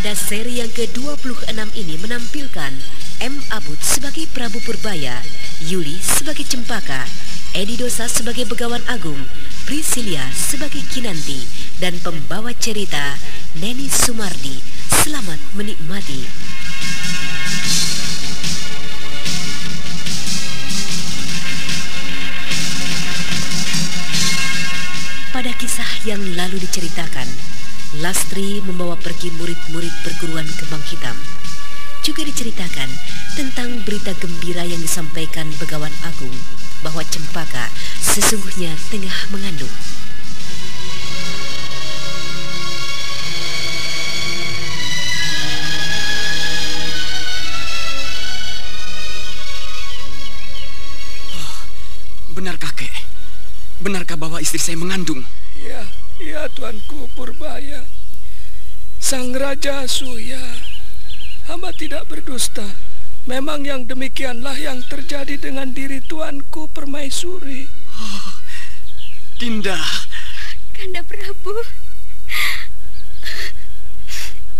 Pada seri yang ke-26 ini menampilkan M. Abud sebagai Prabu Purbaya Yuli sebagai Cempaka, Edi Dosa sebagai Begawan Agung, Priscilia sebagai Kinanti, dan pembawa cerita Neni Sumardi. Selamat menikmati. Pada kisah yang lalu diceritakan, Lastri membawa pergi murid-murid perguruan kembang hitam juga diceritakan tentang berita gembira yang disampaikan Begawan Agung bahwa Cempaka sesungguhnya tengah mengandung. Oh, benar kakek, benarkah bahwa istri saya mengandung? Tuanku Purbaya. Sang Raja Suya hamba tidak berdusta. Memang yang demikianlah yang terjadi dengan diri tuanku Permaisuri. Oh, Dinda. Kanda Prabu.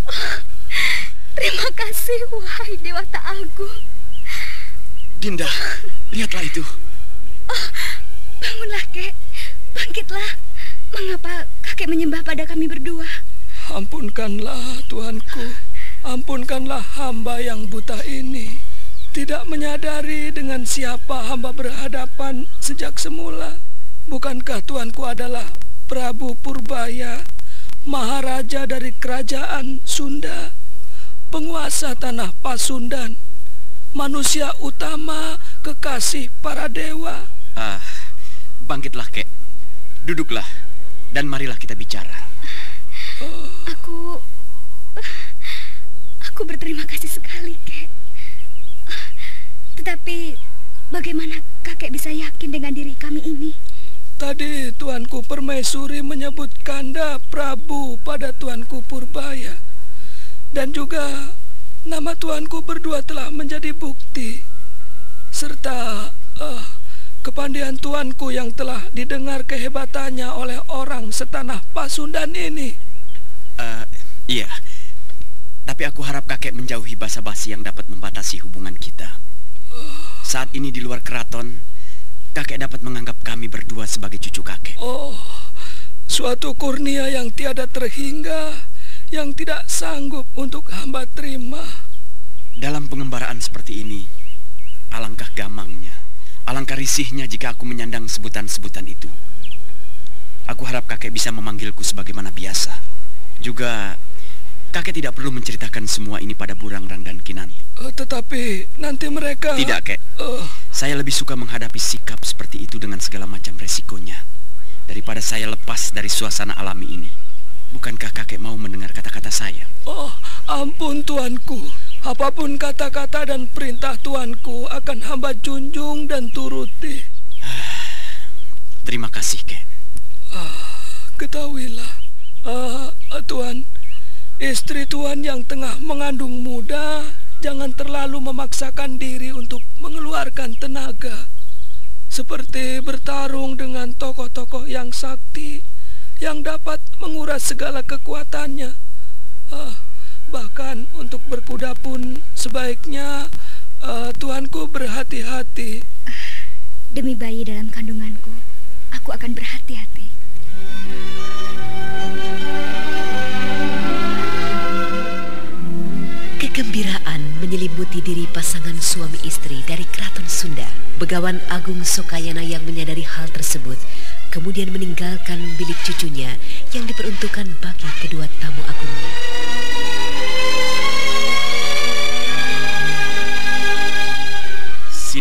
Oh, terima kasih, wahai Dewata Agung. Dinda, lihatlah itu. Oh, bangunlah, kek. Bangkitlah. Mengapa kakek menyembah pada kami berdua? Ampunkanlah, tuanku. Ampunkanlah hamba yang buta ini. Tidak menyadari dengan siapa hamba berhadapan sejak semula. Bukankah tuanku adalah Prabu Purbaya Maharaja dari kerajaan Sunda Penguasa tanah Pasundan Manusia utama kekasih para dewa? Ah, bangkitlah kek. Duduklah dan marilah kita bicara Aku Aku berterima kasih sekali, Kek. Tetapi bagaimana kakek bisa yakin dengan diri kami ini? Tadi tuanku Permaisuri menyebut Kanda Prabu pada tuanku Purbaya. Dan juga nama tuanku berdua telah menjadi bukti. Serta uh, kepandaian tuanku yang telah didengar kehebatannya oleh orang setanah Pasundan ini. Uh, iya. Tapi aku harap kakek menjauhi basa-basi yang dapat membatasi hubungan kita. Saat ini di luar keraton, kakek dapat menganggap kami berdua sebagai cucu kakek. Oh, suatu kurnia yang tiada terhingga, yang tidak sanggup untuk hamba terima. Dalam pengembaraan seperti ini, alangkah gamangnya, alangkah risihnya jika aku menyandang sebutan-sebutan itu. Aku harap kakek bisa memanggilku sebagaimana biasa. Juga Kakek tidak perlu menceritakan semua ini pada Burangrang dan Kinan. Uh, tetapi nanti mereka... Tidak, Kek. Uh... Saya lebih suka menghadapi sikap seperti itu dengan segala macam resikonya. Daripada saya lepas dari suasana alami ini. Bukankah kakek mau mendengar kata-kata saya? Oh, ampun tuanku. Apa pun kata-kata dan perintah tuanku akan hamba junjung dan turuti. Terima kasih, Kek. Uh, ketahuilah, uh, uh, Tuan, Istri tuan yang tengah mengandung muda jangan terlalu memaksakan diri untuk mengeluarkan tenaga. Seperti bertarung dengan tokoh-tokoh yang sakti yang dapat menguras segala kekuatannya. Ah, bahkan untuk berkuda pun sebaiknya uh, tuanku berhati-hati. Demi bayi dalam kandunganku, aku akan berhati-hati. Kegembiraan menyelimuti diri pasangan suami istri dari keraton Sunda. Begawan Agung Sokayana yang menyadari hal tersebut kemudian meninggalkan bilik cucunya yang diperuntukkan bagi kedua tamu agungnya.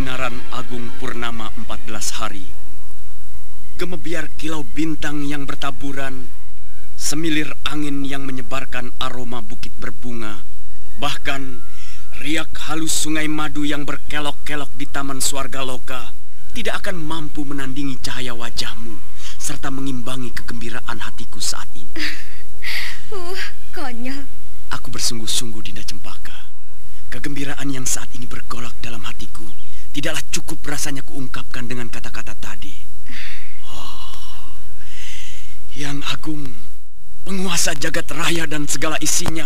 Sinaran Agung Purnama 14 hari. Gemebiar kilau bintang yang bertaburan, semilir angin yang menyebarkan aroma bukit berbunga, bahkan riak halus sungai madu yang berkelok-kelok di taman Swarga Loka tidak akan mampu menandingi cahaya wajahmu serta mengimbangi kegembiraan hatiku saat ini. Uh, konyol. Aku bersungguh-sungguh Dinda Cempaka. Kegembiraan yang saat ini bergolak dalam hatiku tidaklah cukup rasanya kuungkapkan dengan kata-kata tadi. Oh, yang agung, penguasa jagat raya dan segala isinya,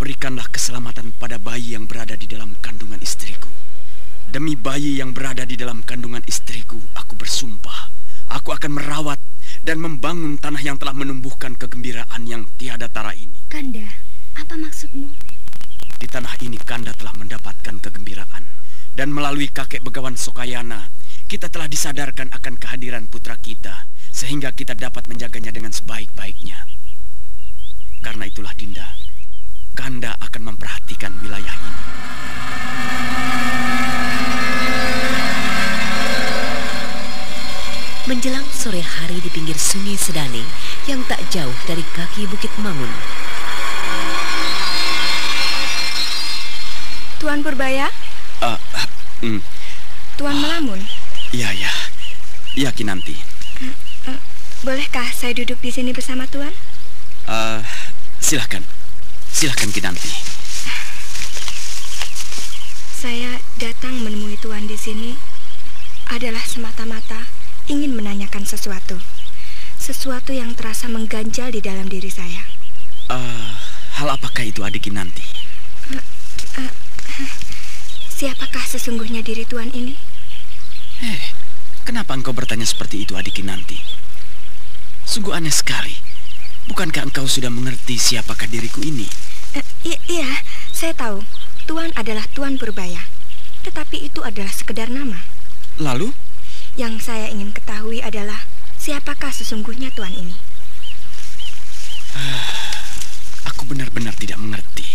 berikanlah keselamatan pada bayi yang berada di dalam kandungan istriku. Demi bayi yang berada di dalam kandungan istriku, aku bersumpah, aku akan merawat dan membangun tanah yang telah menumbuhkan kegembiraan yang tiada tara ini. Kanda, apa maksudmu? Di tanah ini Kanda telah mendapatkan kegembiraan. Dan melalui kakek Begawan Sokayana, kita telah disadarkan akan kehadiran putra kita, sehingga kita dapat menjaganya dengan sebaik-baiknya. Karena itulah Dinda, Kanda akan memperhatikan wilayah ini. Menjelang sore hari di pinggir sungai Sedane yang tak jauh dari kaki Bukit Mangun. Tuan Purbaya? Uh, uh, mm, Tuan melamun? iya, ya. Iya, Kinanti. Uh, bolehkah saya duduk di sini bersama Tuan? Uh, silahkan. Silahkan, Kinanti. Saya datang menemui Tuan di sini adalah semata-mata ingin menanyakan sesuatu. Sesuatu yang terasa mengganjal di dalam diri saya. Uh, hal apakah itu adik Kinanti? Siapakah sesungguhnya diri Tuan ini? Eh, kenapa engkau bertanya seperti itu adik Kinanti? Sungguh aneh sekali. Bukankah engkau sudah mengerti siapakah diriku ini? I- iya, saya tahu. Tuan adalah Tuan Purbaya. Tetapi itu adalah sekedar nama. Lalu? Yang saya ingin ketahui adalah siapakah sesungguhnya Tuan ini? Aku benar-benar tidak mengerti.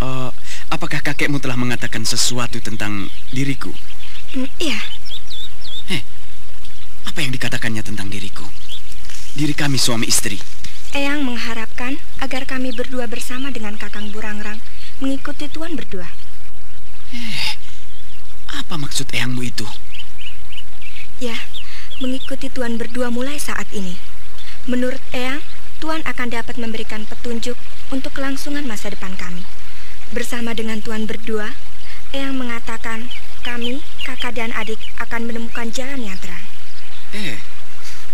Eh, apakah kakekmu telah mengatakan sesuatu tentang diriku? Hmm, iya, Apa yang dikatakannya tentang diriku? Diri kami suami istri. Eyang mengharapkan agar kami berdua bersama dengan Kakang Burangrang mengikuti Tuan berdua. Apa maksud eyangmu itu? Ya, mengikuti Tuan berdua mulai saat ini. Menurut Eyang, Tuan akan dapat memberikan petunjuk untuk kelangsungan masa depan kami. Bersama dengan Tuan berdua, Eyang mengatakan kami, kakak dan adik akan menemukan jalan yang terang. Eh.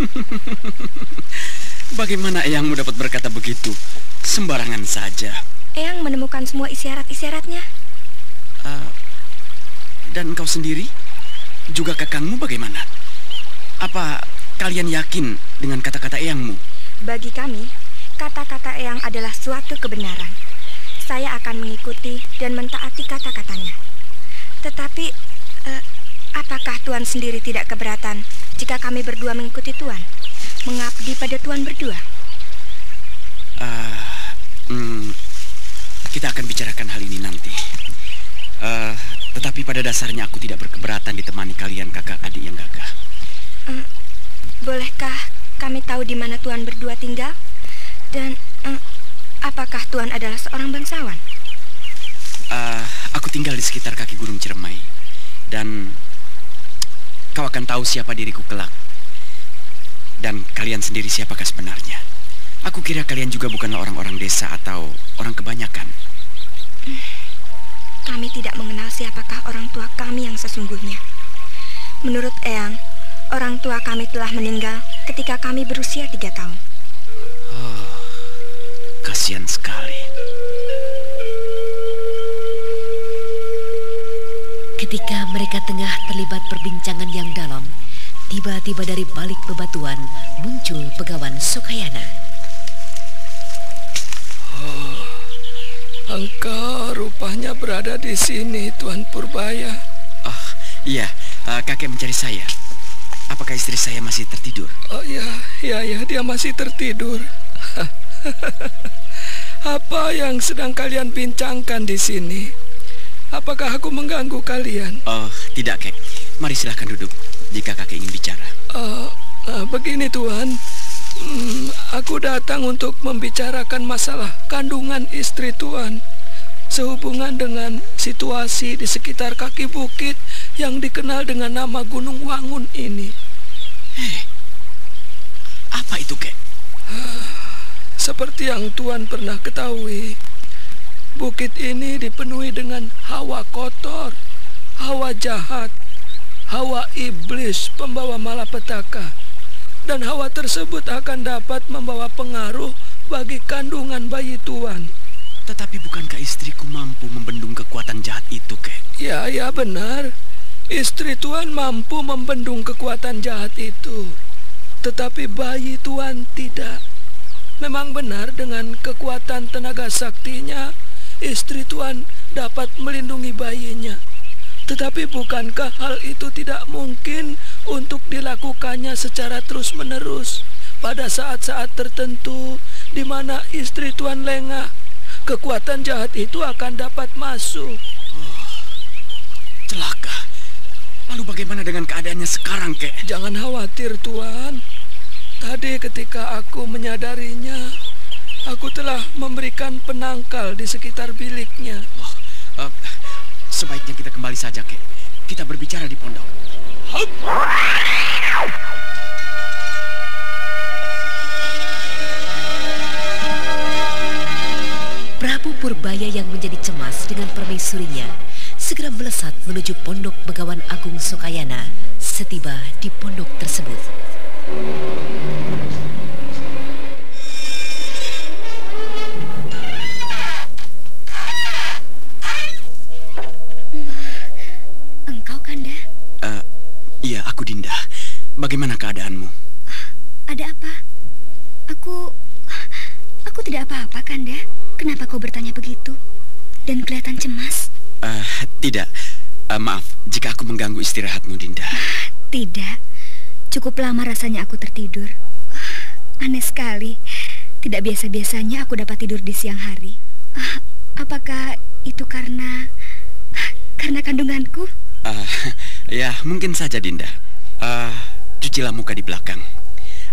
Bagaimana eyangmu dapat berkata begitu? Sembarangan saja. Eyang menemukan semua isyarat-isyaratnya. Eh, dan engkau sendiri? Juga kakangmu bagaimana? Apa kalian yakin dengan kata-kata eyangmu? Bagi kami, kata-kata Eyang adalah suatu kebenaran. Saya akan mengikuti dan mentaati kata-katanya. Tetapi, eh, apakah Tuan sendiri tidak keberatan jika kami berdua mengikuti Tuan? Mengabdi pada Tuan berdua? Ah, hmm, kita akan bicarakan hal ini nanti. Eh, tetapi pada dasarnya aku tidak berkeberatan ditemani kalian kakak adik yang gagah. Eh, bolehkah kami tahu di mana Tuan berdua tinggal? Dan eh, apakah Tuan adalah seorang bangsawan? Ah, aku tinggal di sekitar kaki Gunung Ciremai dan kau akan tahu siapa diriku kelak. Dan kalian sendiri siapakah sebenarnya? Aku kira kalian juga bukanlah orang-orang desa atau orang kebanyakan. Kami tidak mengenal siapakah orang tua kami yang sesungguhnya. Menurut Eyang, orang tua kami telah meninggal ketika kami berusia tiga tahun. Kasihan sekali. Ketika mereka tengah terlibat perbincangan yang dalam, tiba-tiba dari balik bebatuan muncul pegawan Sukayana. Oh, engkau rupanya berada di sini, Tuan Purbaya. Oh, iya, uh, kakek mencari saya. Apakah istri saya masih tertidur? Oh iya, iya, iya, dia masih tertidur. Apa yang sedang kalian bincangkan di sini? Apakah aku mengganggu kalian? Oh, tidak, kek. Mari silahkan duduk jika kakek ingin bicara. Uh, uh, begini, Tuan. Hmm, aku datang untuk membicarakan masalah kandungan istri Tuan sehubungan dengan situasi di sekitar kaki bukit yang dikenal dengan nama Gunung Wangun ini. Hei, apa itu, kek? Seperti yang Tuan pernah ketahui, Bukit ini dipenuhi dengan hawa kotor, hawa jahat, hawa iblis pembawa malapetaka. Dan hawa tersebut akan dapat membawa pengaruh bagi kandungan bayi tuan. Tetapi bukankah istriku mampu membendung kekuatan jahat itu, kek? Ya, ya benar. Istri tuan mampu membendung kekuatan jahat itu. Tetapi bayi tuan tidak. Memang benar dengan kekuatan tenaga saktinya, istri Tuan dapat melindungi bayinya. Tetapi bukankah hal itu tidak mungkin untuk dilakukannya secara terus-menerus pada saat-saat tertentu di mana istri Tuan lengah, kekuatan jahat itu akan dapat masuk. Oh, celaka. Lalu bagaimana dengan keadaannya sekarang, Kek? Jangan khawatir, Tuan. Tadi ketika aku menyadarinya, Aku telah memberikan penangkal di sekitar biliknya. Oh, uh, sebaiknya kita kembali saja, Kek. Kita berbicara di pondok. Prabu Purbaya yang menjadi cemas dengan permaisurinya segera melesat menuju pondok Begawan Agung Sokayana setiba di pondok tersebut. Bagaimana keadaanmu? Ada apa? Aku... Aku tidak apa-apa, Kanda. Kenapa kau bertanya begitu? Dan kelihatan cemas? Uh, tidak. Uh, maaf jika aku mengganggu istirahatmu, Dinda. Tidak. Cukup lama rasanya aku tertidur. Uh, aneh sekali. Tidak biasa-biasanya aku dapat tidur di siang hari. Uh, apakah itu karena... Karena kandunganku? Uh, ya, mungkin saja, Dinda. Uh, Cucilah muka di belakang.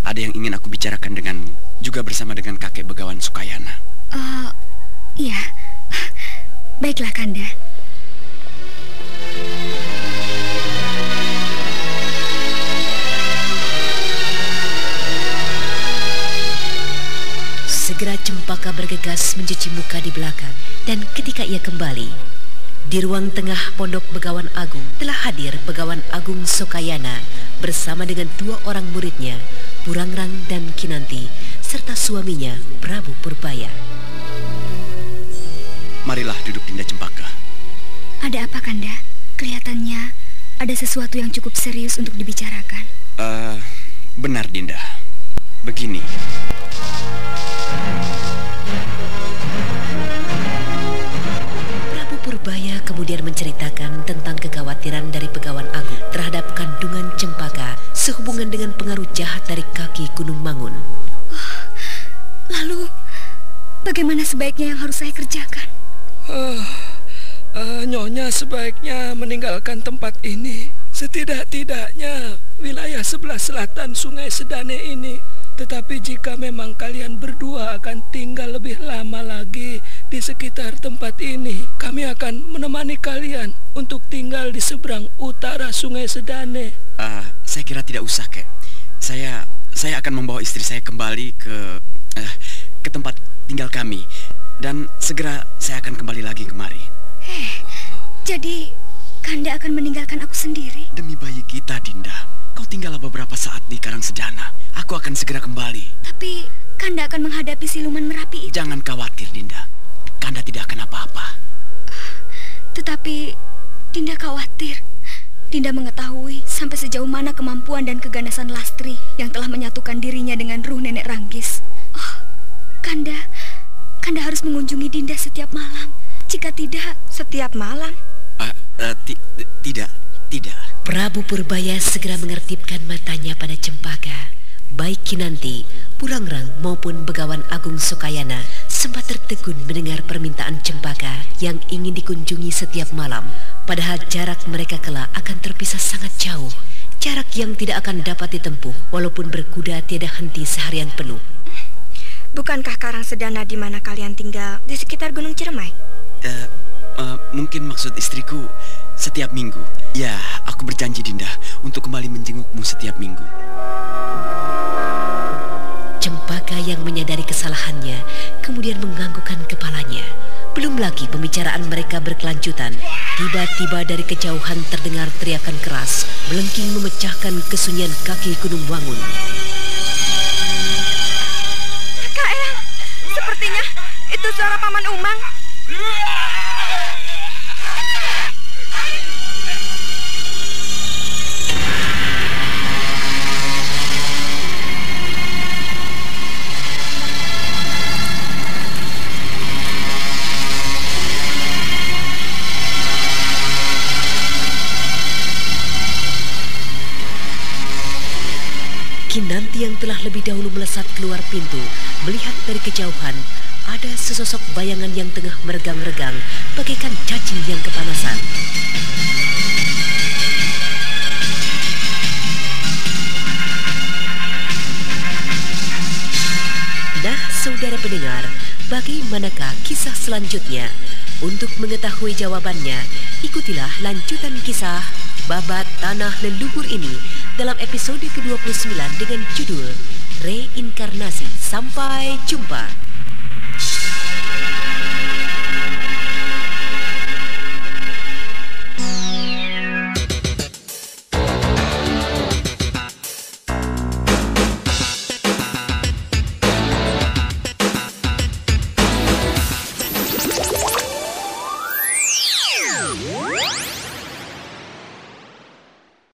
Ada yang ingin aku bicarakan denganmu, juga bersama dengan kakek Begawan Sukayana. Oh, iya. Baiklah, Kanda. Segera Cempaka bergegas mencuci muka di belakang dan ketika ia kembali, di ruang tengah pondok Begawan Agung telah hadir Begawan Agung Sokayana bersama dengan dua orang muridnya, Purangrang dan Kinanti, serta suaminya, Prabu Purbaya. Marilah duduk Dinda Cempaka. Ada apa, Kanda? Kelihatannya ada sesuatu yang cukup serius untuk dibicarakan. Uh, benar, Dinda. Begini. Purbaya kemudian menceritakan tentang kekhawatiran dari Pegawan Agung terhadap kandungan cempaka sehubungan dengan pengaruh jahat dari kaki Gunung Mangun. Oh, lalu, bagaimana sebaiknya yang harus saya kerjakan? Uh, uh, Nyonya sebaiknya meninggalkan tempat ini. Setidak-tidaknya wilayah sebelah selatan Sungai Sedane ini tetapi jika memang kalian berdua akan tinggal lebih lama lagi di sekitar tempat ini, kami akan menemani kalian untuk tinggal di seberang utara Sungai Sedane. Uh, saya kira tidak usah, Kek. Saya saya akan membawa istri saya kembali ke uh, ke tempat tinggal kami dan segera saya akan kembali lagi kemari. Eh, jadi Kanda akan meninggalkan aku sendiri? Demi bayi kita, Dinda. Kau tinggallah beberapa saat di Karang Sedana. Aku akan segera kembali. Tapi Kanda akan menghadapi siluman Merapi itu. Jangan khawatir, Dinda. Kanda tidak akan apa-apa. Tetapi Dinda khawatir. Dinda mengetahui sampai sejauh mana kemampuan dan keganasan Lastri yang telah menyatukan dirinya dengan ruh nenek Ranggis. Oh, Kanda, Kanda harus mengunjungi Dinda setiap malam. Jika tidak, setiap malam. Uh, uh, tidak, tidak. Prabu Purbaya segera mengertipkan matanya pada Cempaka. Baik Kinanti, Purangrang maupun Begawan Agung Sukayana sempat tertegun mendengar permintaan Cempaka yang ingin dikunjungi setiap malam. Padahal jarak mereka kelak akan terpisah sangat jauh. Jarak yang tidak akan dapat ditempuh walaupun berkuda tiada henti seharian penuh. Bukankah Karang Sedana di mana kalian tinggal di sekitar Gunung Ciremai? Uh, uh, mungkin maksud istriku setiap minggu. Ya, aku berjanji Dinda untuk kembali menjengukmu setiap minggu. Cempaka yang menyadari kesalahannya kemudian menganggukkan kepalanya. Belum lagi pembicaraan mereka berkelanjutan. Tiba-tiba dari kejauhan terdengar teriakan keras, melengking memecahkan kesunyian kaki Gunung Wangun. Kak Eyang, sepertinya itu suara Paman Umang. Telah lebih dahulu melesat keluar pintu melihat dari kejauhan ada sesosok bayangan yang tengah meregang-regang bagaikan cacing yang kepanasan. Nah, saudara pendengar, bagaimanakah kisah selanjutnya? Untuk mengetahui jawabannya, ikutilah lanjutan kisah Babat Tanah Leluhur ini dalam episode ke-29 dengan judul Reinkarnasi. Sampai jumpa.